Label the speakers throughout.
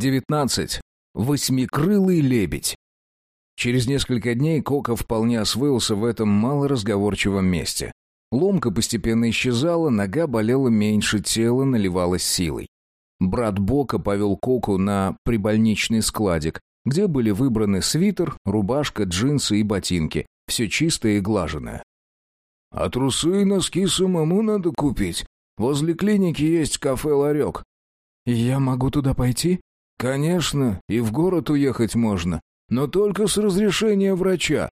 Speaker 1: 19. Восьмикрылый лебедь. Через несколько дней Кока вполне освоился в этом малоразговорчивом месте. Ломка постепенно исчезала, нога болела меньше, тело наливалось силой. Брат Бока повел Коку на прибольничный складик, где были выбраны свитер, рубашка, джинсы и ботинки, все чистое и глаженное.
Speaker 2: «А трусы и носки самому надо купить. Возле клиники есть кафе-ларек».
Speaker 1: «Я могу туда пойти?»
Speaker 2: «Конечно, и в город уехать можно, но только с разрешения врача».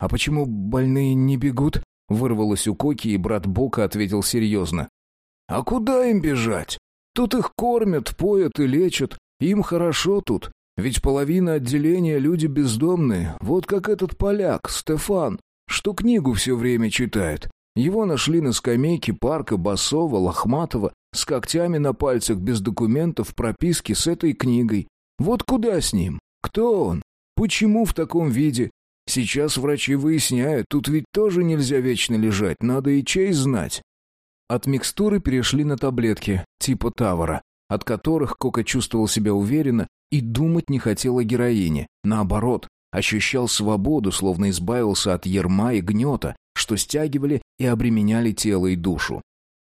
Speaker 1: «А почему больные не бегут?» Вырвалось у Коки, и брат Бока ответил серьезно.
Speaker 2: «А куда им бежать? Тут их кормят, поят и лечат. Им хорошо тут. Ведь половина отделения люди бездомные, вот как этот поляк, Стефан, что книгу все время читает. Его нашли на скамейке парка Басова, Лохматова, с когтями на пальцах, без документов, прописки с этой книгой. Вот куда с ним? Кто он? Почему в таком виде? Сейчас врачи выясняют, тут ведь тоже нельзя вечно лежать, надо и честь знать.
Speaker 1: От микстуры перешли на таблетки, типа Тавара, от которых Кока чувствовал себя уверенно и думать не хотел о героине. Наоборот, ощущал свободу, словно избавился от ерма и гнета, что стягивали и обременяли тело и душу.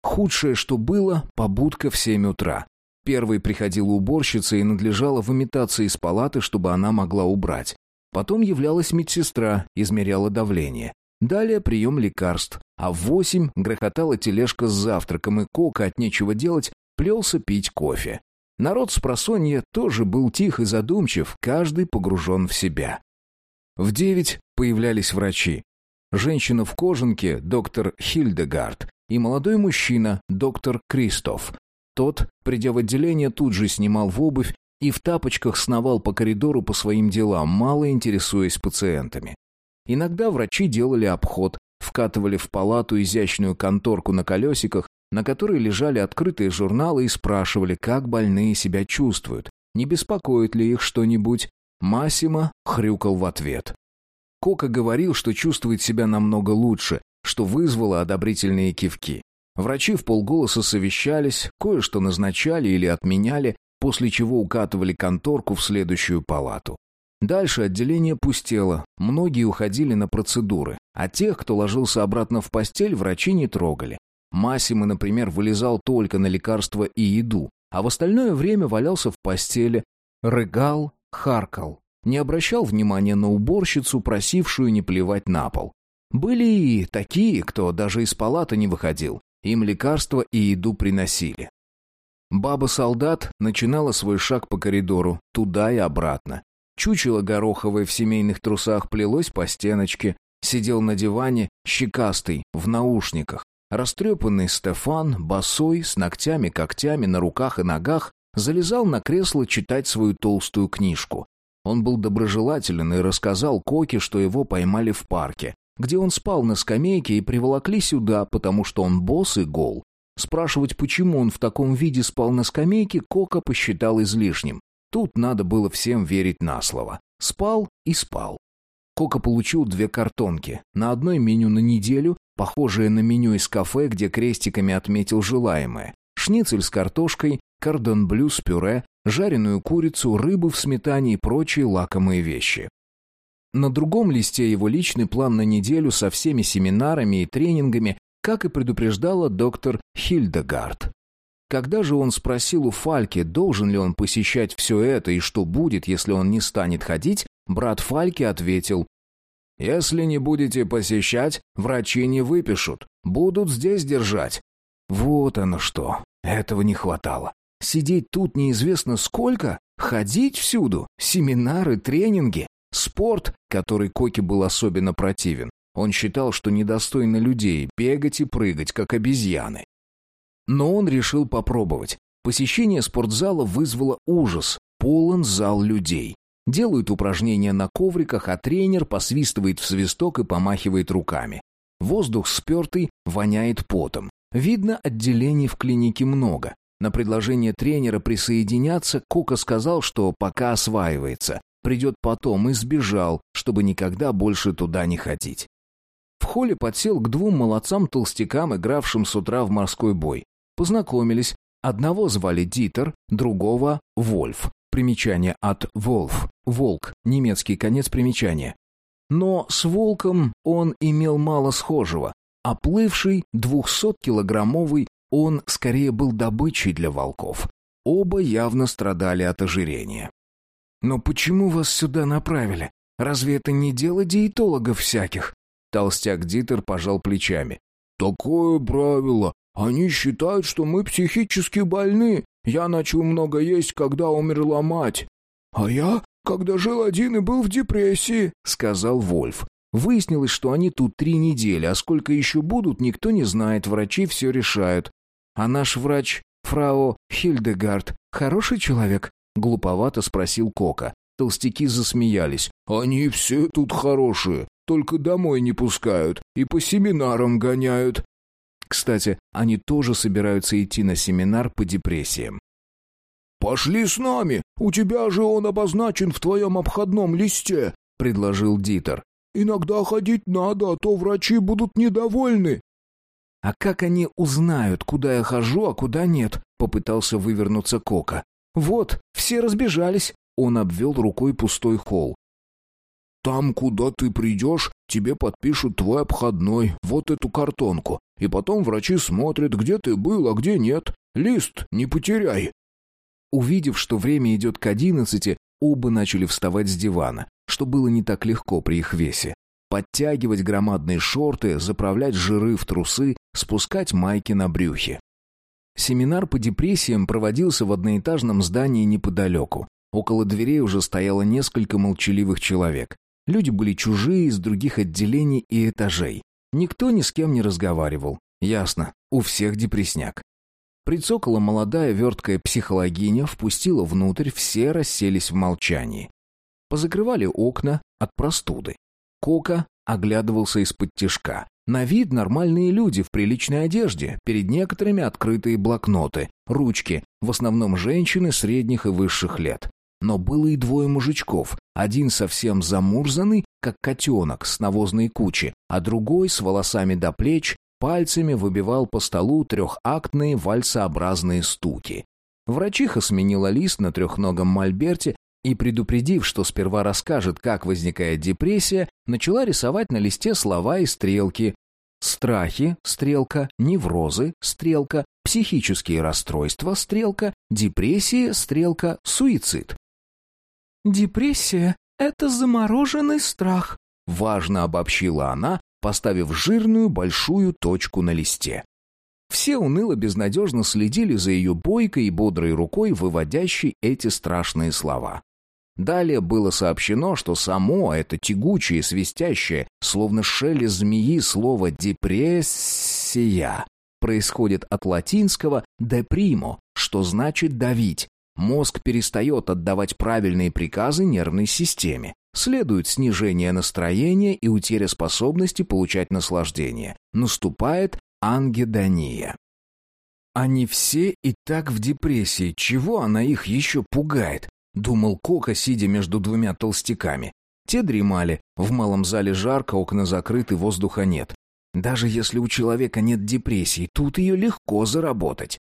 Speaker 1: Худшее, что было, побудка в семь утра. Первой приходила уборщица и надлежало выметаться из палаты, чтобы она могла убрать. Потом являлась медсестра, измеряла давление. Далее прием лекарств, а в восемь грохотала тележка с завтраком, и Кока от нечего делать плелся пить кофе. Народ с просонья тоже был тих и задумчив, каждый погружен в себя. В девять появлялись врачи. Женщина в кожанке, доктор Хильдегард, и молодой мужчина, доктор Кристоф. Тот, придя в отделение, тут же снимал в обувь и в тапочках сновал по коридору по своим делам, мало интересуясь пациентами. Иногда врачи делали обход, вкатывали в палату изящную конторку на колесиках, на которой лежали открытые журналы и спрашивали, как больные себя чувствуют, не беспокоит ли их что-нибудь. Массимо хрюкал в ответ. Кока говорил, что чувствует себя намного лучше, что вызвало одобрительные кивки. Врачи в полголоса совещались, кое-что назначали или отменяли, после чего укатывали конторку в следующую палату. Дальше отделение пустело, многие уходили на процедуры, а тех, кто ложился обратно в постель, врачи не трогали. Массимо, например, вылезал только на лекарства и еду, а в остальное время валялся в постели, рыгал, харкал, не обращал внимания на уборщицу, просившую не плевать на пол. Были и такие, кто даже из палаты не выходил, им лекарства и еду приносили. Баба-солдат начинала свой шаг по коридору, туда и обратно. Чучело гороховое в семейных трусах плелось по стеночке, сидел на диване, щекастый, в наушниках. Растрепанный Стефан, босой, с ногтями-когтями на руках и ногах, залезал на кресло читать свою толстую книжку. Он был доброжелателен и рассказал Коке, что его поймали в парке, где он спал на скамейке и приволокли сюда, потому что он босс и гол. Спрашивать, почему он в таком виде спал на скамейке, Кока посчитал излишним. Тут надо было всем верить на слово. Спал и спал. Кока получил две картонки. На одной меню на неделю, похожее на меню из кафе, где крестиками отметил желаемое. Шницель с картошкой, кордон-блю с пюре, жареную курицу, рыбу в сметане и прочие лакомые вещи. На другом листе его личный план на неделю со всеми семинарами и тренингами, как и предупреждала доктор Хильдегард. Когда же он спросил у Фальки, должен ли он посещать все это и что будет, если он не станет ходить, брат Фальки ответил, «Если не будете посещать, врачи не выпишут, будут здесь держать». Вот оно что, этого не хватало. Сидеть тут неизвестно сколько, ходить всюду, семинары, тренинги, спорт, который Коке был особенно противен. Он считал, что недостойно людей бегать и прыгать, как обезьяны. Но он решил попробовать. Посещение спортзала вызвало ужас. Полон зал людей. Делают упражнения на ковриках, а тренер посвистывает в свисток и помахивает руками. Воздух спертый, воняет потом. Видно, отделений в клинике много. На предложение тренера присоединяться Кока сказал, что пока осваивается, придет потом и сбежал, чтобы никогда больше туда не ходить. В холле подсел к двум молодцам-толстякам, игравшим с утра в морской бой. Познакомились. Одного звали Дитер, другого — Вольф. Примечание от «Wolf» — «волк», немецкий конец примечания. Но с волком он имел мало схожего. Оплывший, двухсоткилограммовый, он скорее был добычей для волков. Оба явно страдали от ожирения. «Но почему вас сюда направили? Разве это не дело диетологов всяких?» Толстяк Дитер пожал плечами. «Такое правило. Они считают, что мы психически больны. Я начал много есть, когда умерла мать. А я, когда жил один и был в депрессии», — сказал Вольф. Выяснилось, что они тут три недели, а сколько еще будут, никто не знает, врачи все решают. А наш врач, фрау Хильдегард, хороший человек? Глуповато спросил Кока. Толстяки засмеялись. «Они все тут хорошие, только домой не пускают и по семинарам гоняют». Кстати, они тоже собираются идти на семинар по депрессиям. «Пошли с нами, у тебя же он обозначен в твоем обходном листе», — предложил Дитер. «Иногда ходить надо, а то врачи будут недовольны». «А как они узнают, куда я хожу, а куда нет?» — попытался вывернуться Кока. «Вот, все разбежались». Он обвел рукой пустой холл.
Speaker 2: «Там, куда ты придешь, тебе подпишут твой обходной, вот эту картонку, и потом врачи смотрят, где ты был, а где нет. Лист не потеряй».
Speaker 1: Увидев, что время идет к одиннадцати, оба начали вставать с дивана, что было не так легко при их весе подтягивать громадные шорты, заправлять жиры в трусы, спускать майки на брюхе. Семинар по депрессиям проводился в одноэтажном здании неподалеку. Около дверей уже стояло несколько молчаливых человек. Люди были чужие из других отделений и этажей. Никто ни с кем не разговаривал. Ясно, у всех депресняк. Прицокала молодая верткая психологиня, впустила внутрь, все расселись в молчании. Позакрывали окна от простуды. Кока оглядывался из-под тишка. На вид нормальные люди в приличной одежде, перед некоторыми открытые блокноты, ручки, в основном женщины средних и высших лет. Но было и двое мужичков, один совсем замурзанный, как котенок с навозной кучи, а другой с волосами до плеч, пальцами выбивал по столу трехактные вальсообразные стуки. Врачиха сменила лист на трехногом мольберте и, предупредив, что сперва расскажет, как возникает депрессия, начала рисовать на листе слова и стрелки. Страхи – стрелка, неврозы – стрелка, психические расстройства – стрелка, депрессия – стрелка, суицид.
Speaker 3: «Депрессия – это замороженный страх», – важно обобщила она, поставив жирную большую точку на листе.
Speaker 1: Все уныло безнадежно следили за ее бойкой и бодрой рукой, выводящей эти страшные слова. Далее было сообщено, что само это тягучее, свистящее, словно шелест змеи слово «депрессия» происходит от латинского «депримо», что значит «давить». Мозг перестает отдавать правильные приказы нервной системе. Следует снижение настроения и утеря способности получать наслаждение. Наступает ангедония. Они все и так в депрессии, чего она их еще пугает? Думал Кока, сидя между двумя толстяками. Те дремали, в малом зале жарко, окна закрыты, воздуха нет. Даже если у человека нет депрессии, тут ее легко заработать.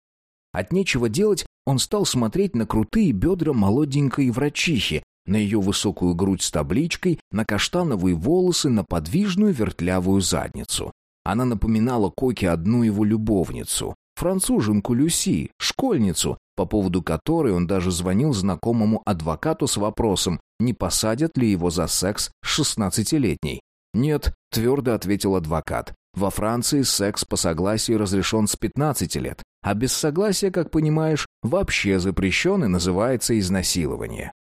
Speaker 1: От нечего делать он стал смотреть на крутые бедра молоденькой врачихи, на ее высокую грудь с табличкой, на каштановые волосы, на подвижную вертлявую задницу. Она напоминала Коке одну его любовницу, француженку Люси, школьницу, по поводу которой он даже звонил знакомому адвокату с вопросом, не посадят ли его за секс с шестнадцатилетней. «Нет», — твердо ответил адвокат. «Во Франции секс по согласию разрешен с 15 лет, а без согласия, как понимаешь, вообще запрещен и называется изнасилование».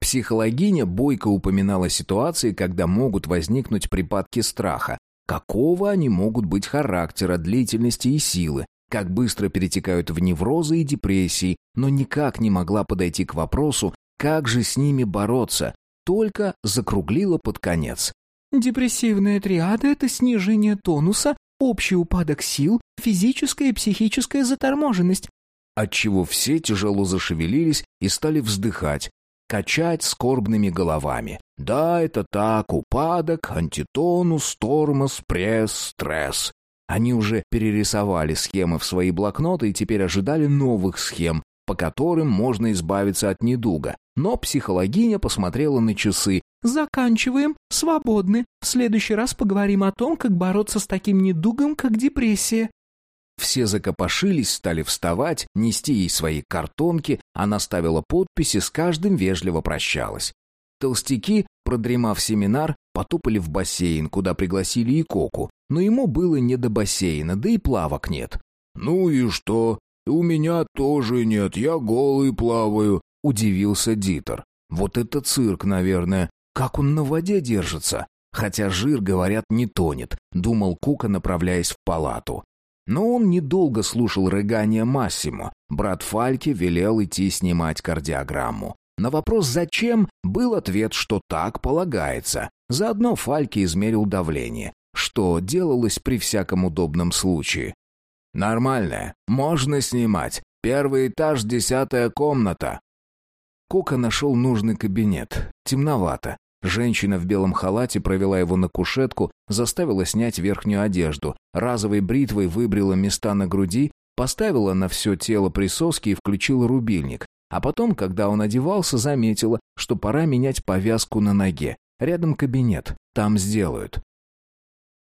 Speaker 1: Психологиня бойко упоминала ситуации, когда могут возникнуть припадки страха. Какого они могут быть характера, длительности и силы, как быстро перетекают в неврозы и депрессии, но никак не могла подойти к вопросу, как же с ними бороться, только закруглила под конец.
Speaker 3: Депрессивная триада – это снижение тонуса, общий упадок сил, физическая и психическая заторможенность.
Speaker 1: Отчего все тяжело зашевелились и стали вздыхать, качать скорбными головами. Да, это так, упадок, антитонус, тормоз, пресс, стресс. Они уже перерисовали схемы в свои блокноты и теперь ожидали новых схем, по которым можно избавиться от недуга. Но психологиня посмотрела на часы.
Speaker 3: «Заканчиваем. Свободны. В следующий раз поговорим о том, как бороться с таким недугом, как депрессия».
Speaker 1: Все закопошились, стали вставать, нести ей свои картонки, она ставила подписи, с каждым вежливо прощалась. Толстяки, продремав семинар, потопали в бассейн, куда пригласили и Коку, но ему было не до бассейна, да и плавок нет.
Speaker 2: «Ну и что? У меня тоже нет, я голый плаваю», —
Speaker 1: удивился Дитер. «Вот это цирк, наверное. Как он на воде держится?» Хотя жир, говорят, не тонет, думал Кука, направляясь в палату. Но он недолго слушал рыгание Массимо. Брат Фальки велел идти снимать кардиограмму. На вопрос «зачем?» был ответ, что так полагается. Заодно Фальки измерил давление, что делалось при всяком удобном случае. «Нормальное. Можно снимать. Первый этаж, десятая комната». Кока нашел нужный кабинет. Темновато. Женщина в белом халате провела его на кушетку, заставила снять верхнюю одежду, разовой бритвой выбрила места на груди, поставила на все тело присоски и включила рубильник. А потом, когда он одевался, заметила, что пора менять повязку на ноге. Рядом кабинет, там сделают.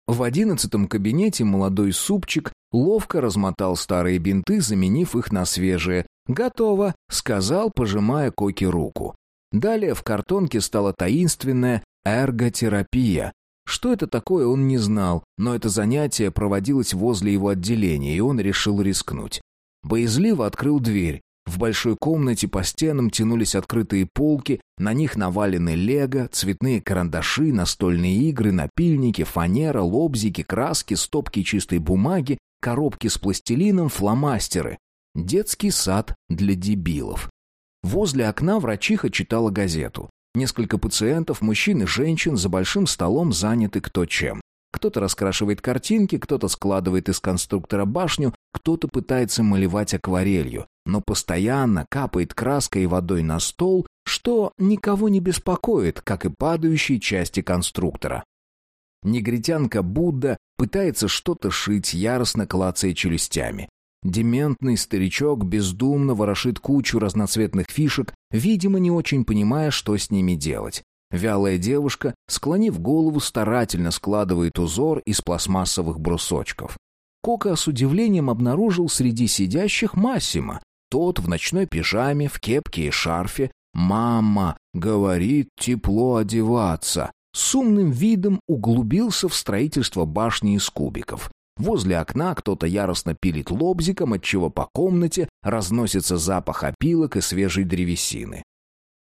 Speaker 1: В одиннадцатом кабинете молодой супчик ловко размотал старые бинты, заменив их на свежие. «Готово», — сказал, пожимая Коки руку. Далее в картонке стала таинственная эрготерапия. Что это такое, он не знал, но это занятие проводилось возле его отделения, и он решил рискнуть. Боязливо открыл дверь. В большой комнате по стенам тянулись открытые полки, на них навалены лего, цветные карандаши, настольные игры, напильники, фанера, лобзики, краски, стопки чистой бумаги, коробки с пластилином, фломастеры. Детский сад для дебилов. Возле окна врачиха читала газету. Несколько пациентов, мужчин и женщин, за большим столом заняты кто чем. Кто-то раскрашивает картинки, кто-то складывает из конструктора башню, кто-то пытается малевать акварелью, но постоянно капает краской и водой на стол, что никого не беспокоит, как и падающие части конструктора. Негритянка Будда пытается что-то шить, яростно клацая челюстями. Дементный старичок бездумно ворошит кучу разноцветных фишек, видимо, не очень понимая, что с ними делать. Вялая девушка, склонив голову, старательно складывает узор из пластмассовых брусочков. Кока с удивлением обнаружил среди сидящих Массима. Тот в ночной пижаме, в кепке и шарфе. «Мама, говорит, тепло одеваться». С умным видом углубился в строительство башни из кубиков. Возле окна кто-то яростно пилит лобзиком, отчего по комнате разносится запах опилок и свежей древесины.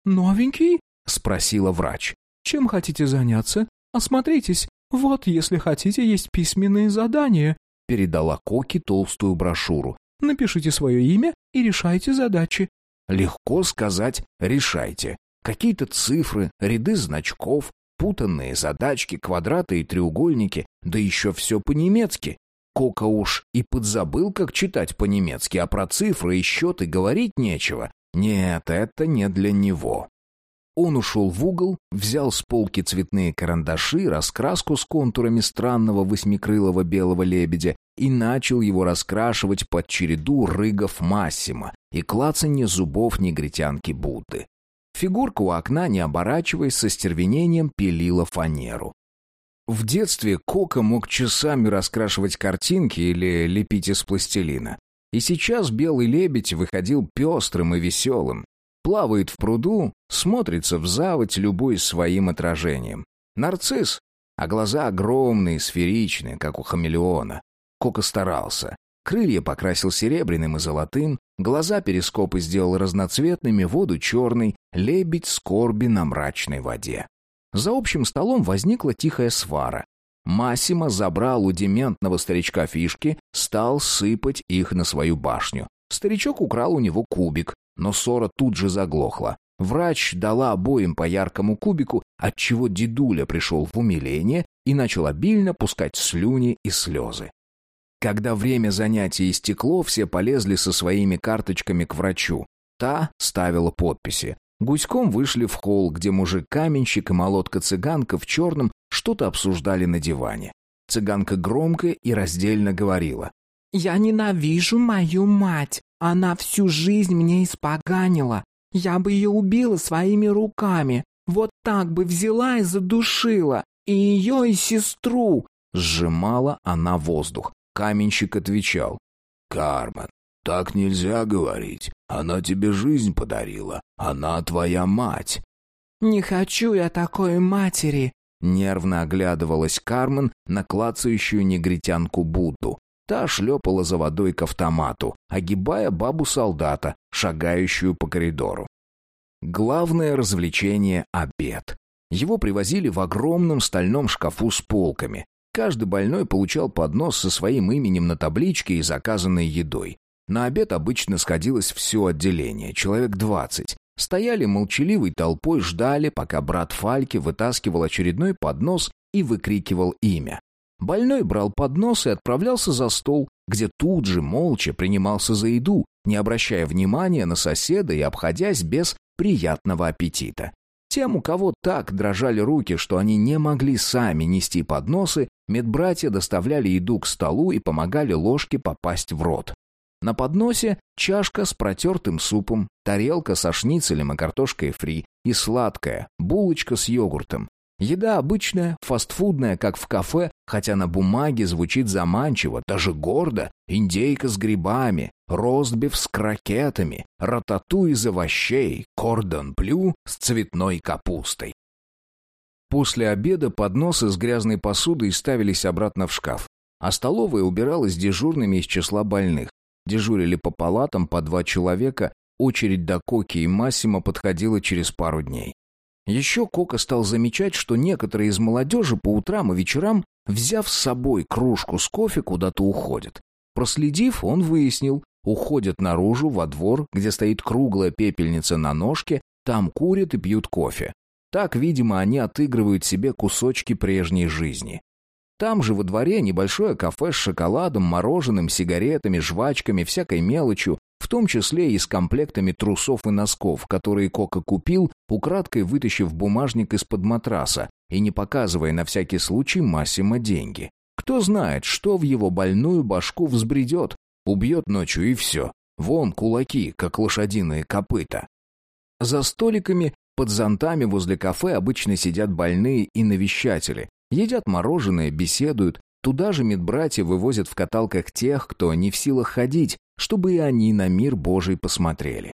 Speaker 3: «Новенький?» — спросила врач. «Чем хотите заняться? Осмотритесь. Вот, если хотите, есть письменные задания».
Speaker 1: Передала Коки толстую брошюру.
Speaker 3: «Напишите свое имя и решайте задачи».
Speaker 1: Легко сказать «решайте». Какие-то цифры, ряды значков, Путанные задачки, квадраты и треугольники, да еще все по-немецки. Кока уж и подзабыл, как читать по-немецки, а про цифры и счеты говорить нечего. Нет, это не для него. Он ушел в угол, взял с полки цветные карандаши, раскраску с контурами странного восьмикрылого белого лебедя и начал его раскрашивать под череду рыгов Массима и клацанье зубов негритянки Будды. Фигурка у окна, не оборачиваясь, со стервенением пилила фанеру. В детстве Кока мог часами раскрашивать картинки или лепить из пластилина. И сейчас белый лебедь выходил пестрым и веселым. Плавает в пруду, смотрится в заводь, любой своим отражением. Нарцисс, а глаза огромные, сферичные, как у хамелеона. Кока старался. Крылья покрасил серебряным и золотым, глаза перископы сделал разноцветными, воду черной, лебедь скорби на мрачной воде. За общим столом возникла тихая свара. Массимо забрал у дементного старичка фишки, стал сыпать их на свою башню. Старичок украл у него кубик, но ссора тут же заглохла. Врач дала обоим по яркому кубику, отчего дедуля пришел в умиление и начал обильно пускать слюни и слезы. Когда время занятий истекло, все полезли со своими карточками к врачу. Та ставила подписи. Гуськом вышли в холл, где мужик-каменщик и молотка-цыганка в черном что-то обсуждали на диване. Цыганка громко и раздельно говорила.
Speaker 3: «Я ненавижу мою мать. Она всю жизнь мне испоганила. Я бы ее убила своими руками. Вот так бы взяла и задушила. И ее, и сестру.
Speaker 1: Сжимала она воздух. Каменщик отвечал.
Speaker 2: «Кармен, так нельзя говорить. Она тебе жизнь подарила. Она твоя мать».
Speaker 3: «Не хочу я такой матери», —
Speaker 1: нервно оглядывалась Кармен на клацающую негритянку Будду. Та шлепала за водой к автомату, огибая бабу-солдата, шагающую по коридору. Главное развлечение — обед. Его привозили в огромном стальном шкафу с полками. Каждый больной получал поднос со своим именем на табличке и заказанной едой. На обед обычно сходилось все отделение, человек двадцать. Стояли молчаливой толпой, ждали, пока брат Фальки вытаскивал очередной поднос и выкрикивал имя. Больной брал поднос и отправлялся за стол, где тут же молча принимался за еду, не обращая внимания на соседа и обходясь без приятного аппетита. Тем, у кого так дрожали руки, что они не могли сами нести подносы, медбратья доставляли еду к столу и помогали ложке попасть в рот. На подносе чашка с протертым супом, тарелка со шницелем и картошкой фри и сладкая, булочка с йогуртом. Еда обычная, фастфудная, как в кафе, хотя на бумаге звучит заманчиво, даже гордо. Индейка с грибами, ростбиф с крокетами, ратату из овощей, кордон блю с цветной капустой. После обеда подносы с грязной посудой ставились обратно в шкаф, а столовая убиралась дежурными из числа больных. Дежурили по палатам по два человека, очередь до Коки и Массима подходила через пару дней. Еще Кока стал замечать, что некоторые из молодежи по утрам и вечерам, взяв с собой кружку с кофе, куда-то уходят. Проследив, он выяснил, уходят наружу, во двор, где стоит круглая пепельница на ножке, там курят и пьют кофе. Так, видимо, они отыгрывают себе кусочки прежней жизни. Там же во дворе небольшое кафе с шоколадом, мороженым, сигаретами, жвачками, всякой мелочью, в том числе и с комплектами трусов и носков, которые Кока купил, украдкой вытащив бумажник из-под матраса и не показывая на всякий случай Массимо деньги. Кто знает, что в его больную башку взбредет, убьет ночью и все. Вон кулаки, как лошадиные копыта. За столиками под зонтами возле кафе обычно сидят больные и навещатели, едят мороженое, беседуют, Туда же медбратья вывозят в каталках тех, кто не в силах ходить, чтобы и они на мир Божий посмотрели.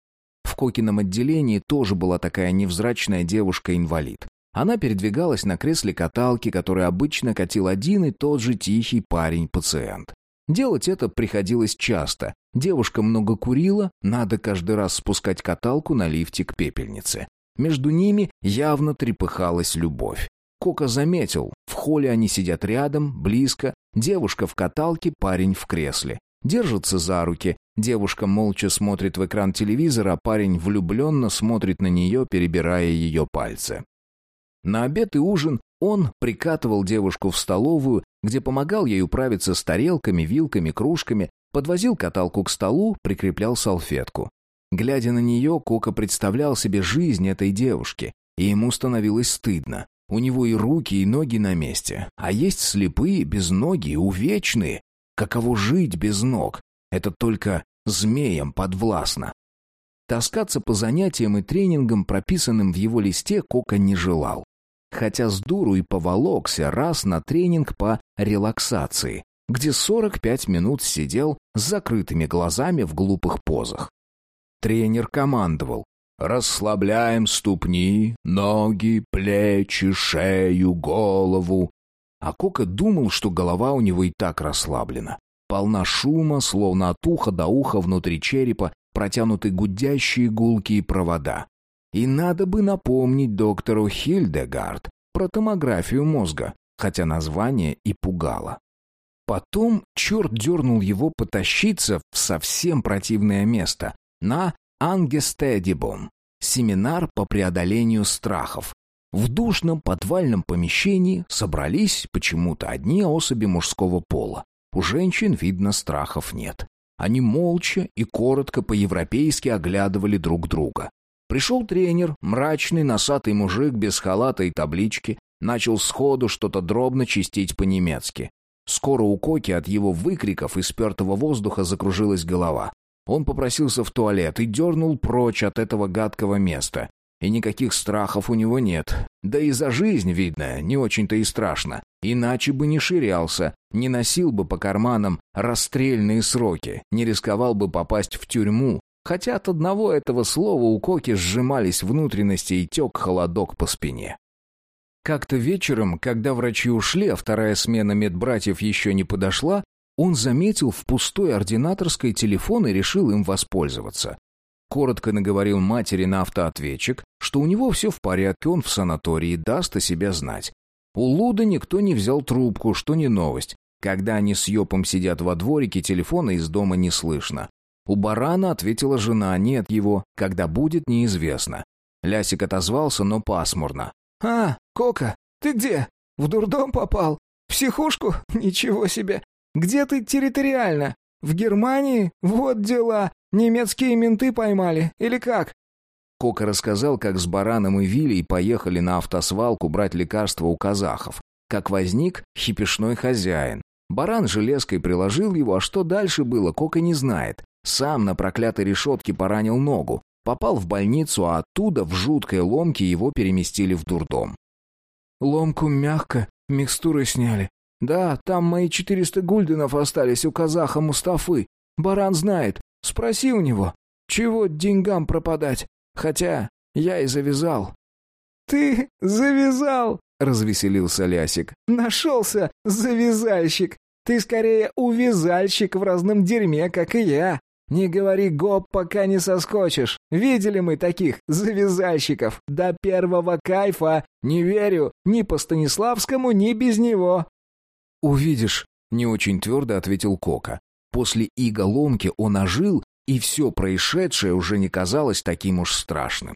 Speaker 1: В Кокином отделении тоже была такая невзрачная девушка-инвалид. Она передвигалась на кресле каталки, который обычно катил один и тот же тихий парень-пациент. Делать это приходилось часто. Девушка много курила, надо каждый раз спускать каталку на лифте к пепельнице. Между ними явно трепыхалась любовь. Кока заметил, холле они сидят рядом, близко, девушка в каталке, парень в кресле. Держатся за руки, девушка молча смотрит в экран телевизора, а парень влюбленно смотрит на нее, перебирая ее пальцы. На обед и ужин он прикатывал девушку в столовую, где помогал ей управиться с тарелками, вилками, кружками, подвозил каталку к столу, прикреплял салфетку. Глядя на нее, Кока представлял себе жизнь этой девушки, и ему становилось стыдно. У него и руки, и ноги на месте. А есть слепые, безногие, увечные. Каково жить без ног? Это только змеям подвластно. Таскаться по занятиям и тренингам, прописанным в его листе, Кока не желал. Хотя с дуру и поволокся раз на тренинг по релаксации, где 45 минут сидел с закрытыми глазами в глупых позах. Тренер командовал Расслабляем ступни, ноги, плечи, шею, голову. А Кока думал, что голова у него и так расслаблена. Полна шума, словно от уха до уха внутри черепа протянуты гудящие гулки и провода. И надо бы напомнить доктору Хильдегард про томографию мозга, хотя название и пугало. Потом черт дернул его потащиться в совсем противное место, на Ангестедибон. Семинар по преодолению страхов. В душном подвальном помещении собрались почему-то одни особи мужского пола. У женщин, видно, страхов нет. Они молча и коротко по-европейски оглядывали друг друга. Пришел тренер, мрачный носатый мужик без халата и таблички, начал сходу что-то дробно чистить по-немецки. Скоро у Коки от его выкриков и спертого воздуха закружилась голова. Он попросился в туалет и дернул прочь от этого гадкого места. И никаких страхов у него нет. Да и за жизнь, видно, не очень-то и страшно. Иначе бы не ширялся, не носил бы по карманам расстрельные сроки, не рисковал бы попасть в тюрьму. Хотя от одного этого слова у Коки сжимались внутренности и тек холодок по спине. Как-то вечером, когда врачи ушли, а вторая смена медбратьев еще не подошла, он заметил в пустой ординаторской телефон и решил им воспользоваться. Коротко наговорил матери на автоответчик, что у него все в порядке, он в санатории, даст о себя знать. У Луда никто не взял трубку, что не новость. Когда они с Йопом сидят во дворике, телефона из дома не слышно. У барана ответила жена, нет его, когда будет, неизвестно. Лясик отозвался, но пасмурно.
Speaker 2: «А, Кока, ты где? В дурдом попал? В психушку? Ничего себе! Где ты территориально? В Германии? Вот дела! Немецкие менты поймали, или как?»
Speaker 1: Кока рассказал, как с Бараном и Вилей поехали на автосвалку брать лекарства у казахов. Как возник хипишной хозяин. Баран железкой приложил его, а что дальше было, Кока не знает. Сам на проклятой решетке поранил ногу. Попал в больницу, а оттуда в жуткой ломке его переместили в дурдом.
Speaker 2: «Ломку мягко, микстуры сняли. Да, там мои четыреста гульденов остались у казаха Мустафы. Баран знает. Спроси у него. Чего деньгам пропадать? Хотя я и завязал». «Ты завязал?» — развеселился Лясик. «Нашелся завязальщик. Ты скорее увязальщик в разном дерьме, как и я. Не говори гоп, пока не соскочишь. Видели мы таких завязальщиков. До первого кайфа. Не верю ни по Станиславскому, ни без него».
Speaker 1: «Увидишь», — не очень твердо ответил Кока. После иголомки он ожил, и все происшедшее уже не казалось таким уж страшным.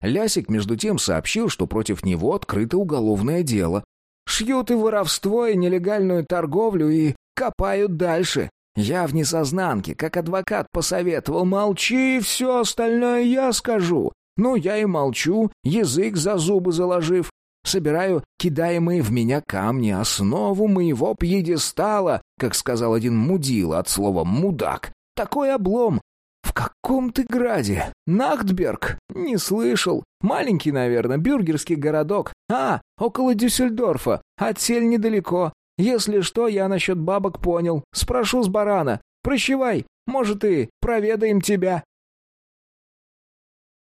Speaker 1: Лясик, между тем, сообщил, что против него открыто уголовное дело.
Speaker 2: «Шьют и воровство, и нелегальную торговлю, и копают дальше. Я в несознанке, как адвокат посоветовал, молчи, все остальное я скажу. Ну, я и молчу, язык за зубы заложив. Собираю кидаемые в меня камни, основу моего пьедестала, как сказал один мудила от слова «мудак». Такой облом. В каком ты граде? Нахтберг? Не слышал. Маленький, наверное, бюргерский городок. А, около Дюссельдорфа. Отсель недалеко. Если что, я насчет бабок понял. Спрошу с барана. Прощевай. Может, и проведаем тебя.